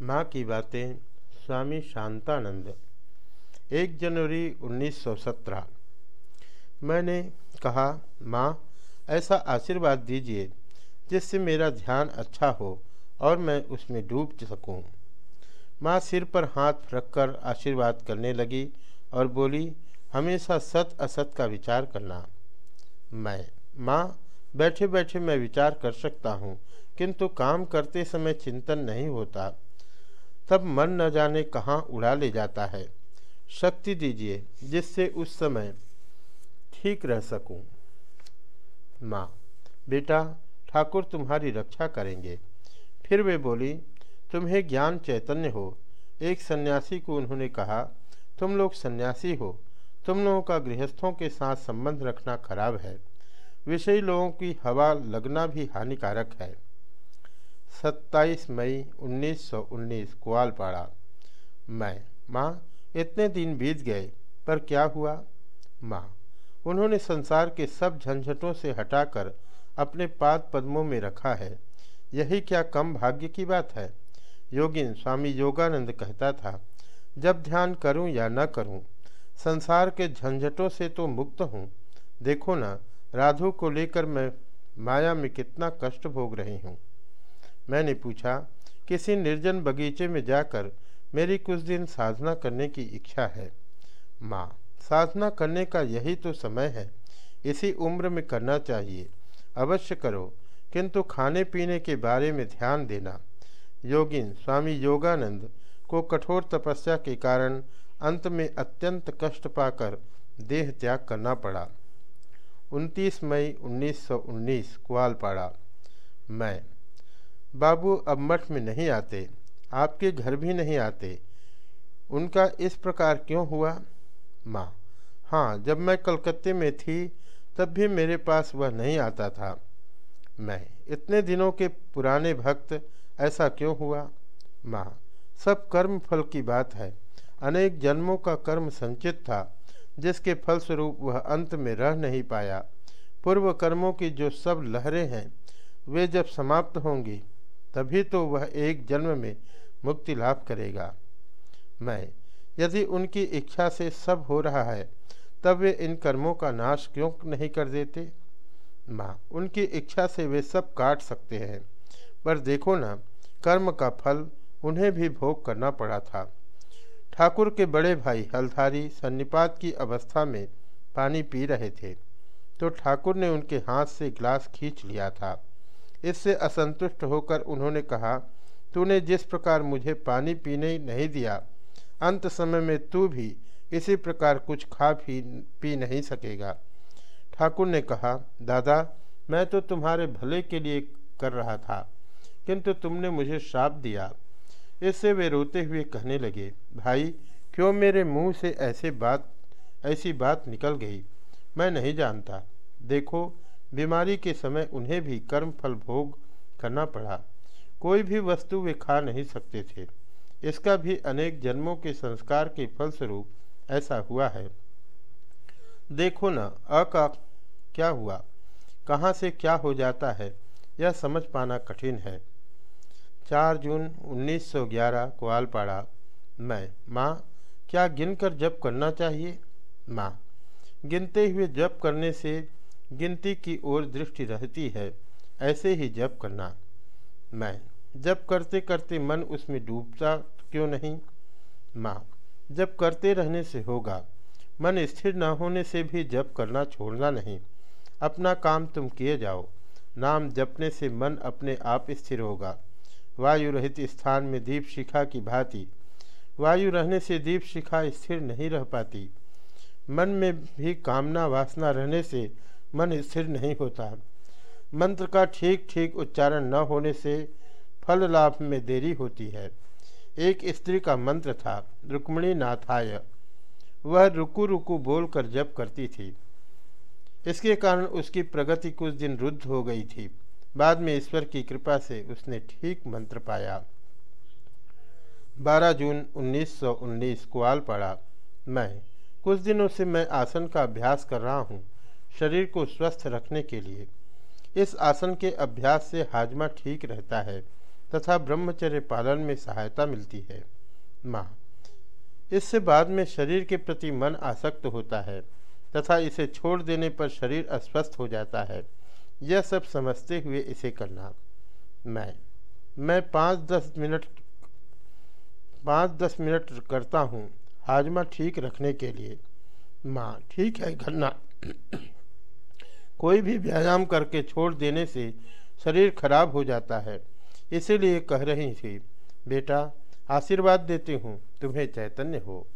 माँ की बातें, स्वामी शांतानंद। एक जनवरी 1917 मैंने कहा, माँ, ऐसा आशीर्वाद दीजिए, जिससे मेरा ध्यान अच्छा हो और मैं उसमें डूब सकूँ। माँ सिर पर हाथ रखकर आशीर्वाद करने लगी और बोली, हमेशा सत असत का विचार करना। मैं, माँ बैठे बैठे मैं विचार कर सकता हूँ, किंतु काम करते समय चिंतन नहीं होता। तब मन न जाने कहाँ उड़ा ले जाता है। शक्ति दीजिए, जिससे उस समय ठीक रह सकूँ। माँ, बेटा, ठाकुर तुम्हारी रक्षा करेंगे। फिर वे बोली, तुम्हें ज्ञान चैतन्य हो। एक सन्यासी को उन्होंने कहा, तुम लोग सन्यासी हो। तुम लोगों का गृहस्थों के साथ संबंध रखना खराब है। विषयी लोगों की हवा लगना भी हानिकारक है। 27 मई 1919 ग्वालपाड़ा। मैं, माँ, इतने दिन बीत गए, पर क्या हुआ? माँ, उन्होंने संसार के सब झंझटों से हटाकर अपने पाद पद्मों में रखा है। यही क्या कम भाग्य की बात है? योगिन स्वामी योगानंद कहता था, जब ध्यान करूँ या न करूँ, संसार के झंझटों से तो मुक्त हूँ। देखो ना, राधु को लेकर मैं माया में कितना कष्ट भोग रही हूँ। मैंने पूछा, किसी निर्जन बगीचे में जाकर मेरी कुछ दिन साधना करने की इच्छा है। माँ, साधना करने का यही तो समय है। इसी उम्र में करना चाहिए। अवश्य करो, किंतु खाने पीने के बारे में ध्यान देना। योगिन, स्वामी योगानंद को कठोर तपस्या के कारण अंत में अत्यंत कष्ट पाकर देह त्याग करना पड़ा। 29 मई 1919 ग्वालपाड़ा। मैं बाबू अब मठ में नहीं आते, आपके घर भी नहीं आते। उनका इस प्रकार क्यों हुआ? माँ हाँ जब मैं कलकत्ते में थी, तब भी मेरे पास वह नहीं आता था। मैं, इतने दिनों के पुराने भक्त, ऐसा क्यों हुआ? माँ, सब कर्म फल की बात है। अनेक जन्मों का कर्म संचित था, जिसके फलस्वरूप वह अंत में रह नहीं पाया। पूर्व कर्मों की जो सब लहरें हैं, वे जब समाप्त होंगी तभी तो वह एक जन्म में मुक्ति लाभ करेगा। मैं, यदि उनकी इच्छा से सब हो रहा है, तब वे इन कर्मों का नाश क्यों नहीं कर देते? माँ, उनकी इच्छा से वे सब काट सकते हैं, पर देखो ना, कर्म का फल उन्हें भी भोग करना पड़ा था। ठाकुर के बड़े भाई हल्धारी सन्निपात की अवस्था में पानी पी रहे थे तो ठाकुर ने उनके हाथ से गिलास खींच लिया था। इससे असंतुष्ट होकर उन्होंने कहा, तूने जिस प्रकार मुझे पानी पीने नहीं दिया, अंत समय में तू भी इसी प्रकार कुछ खा पी पी नहीं सकेगा। ठाकुर ने कहा, दादा, मैं तो तुम्हारे भले के लिए कर रहा था, किंतु तुमने मुझे श्राप दिया। इससे वे रोते हुए कहने लगे, भाई, क्यों मेरे मुँह से ऐसे बात, ऐसी बात निकल गई? मैं नहीं जानता। देखो बीमारी के समय उन्हें भी कर्म फल भोग करना पड़ा। कोई भी वस्तु वे खा नहीं सकते थे। इसका भी अनेक जन्मों के संस्कार के फलस्वरूप ऐसा हुआ है। देखो न, अ का क्या हुआ? कहाँ से क्या हो जाता है? यह समझ पाना कठिन है। 4 जून 1911 ग्वालपाड़ा। मैं, माँ, क्या गिनकर जप करना चाहिए? माँ, गिनते हुए जप करने से गिनती की ओर दृष्टि रहती है, ऐसे ही जप करना। मैं, जप करते करते मन उसमें डूबता क्यों नहीं? माँ जब करते रहने से होगा। मन स्थिर न होने से भी जप करना छोड़ना नहीं। अपना काम तुम किए जाओ। नाम जपने से मन अपने आप स्थिर होगा। वायु रहित स्थान में दीप शिखा की भांति। वायु रहने से दीप शिखा स्थिर नहीं रह पाती। मन में भी कामना वासना रहने से मन स्थिर नहीं होता। मंत्र का ठीक ठीक उच्चारण न होने से फल लाभ में देरी होती है। एक स्त्री का मंत्र था, रुक्मणी नाथाय। वह रुकू रुकू बोलकर जप करती थी। इसके कारण उसकी प्रगति कुछ दिन रुद्ध हो गई थी। बाद में ईश्वर की कृपा से उसने ठीक मंत्र पाया। 12 जून 1919 कुआल पड़ा। मैं, कुछ दिनों से मैं आसन का अभ्यास कर रहा हूँ। शरीर को स्वस्थ रखने के लिए। इस आसन के अभ्यास से हाजमा ठीक रहता है तथा ब्रह्मचर्य पालन में सहायता मिलती है। माँ, इससे बाद में शरीर के प्रति मन आसक्त होता है तथा इसे छोड़ देने पर शरीर अस्वस्थ हो जाता है। यह सब समझते हुए इसे करना। मैं मैं पाँच दस मिनट, पाँच दस मिनट करता हूँ हाजमा ठीक रखने के लिए। माँ, ठीक है, करना। कोई भी व्यायाम करके छोड़ देने से शरीर खराब हो जाता है। इसीलिए कह रही थी, बेटा, आशीर्वाद देती हूँ, तुम्हें चैतन्य हो।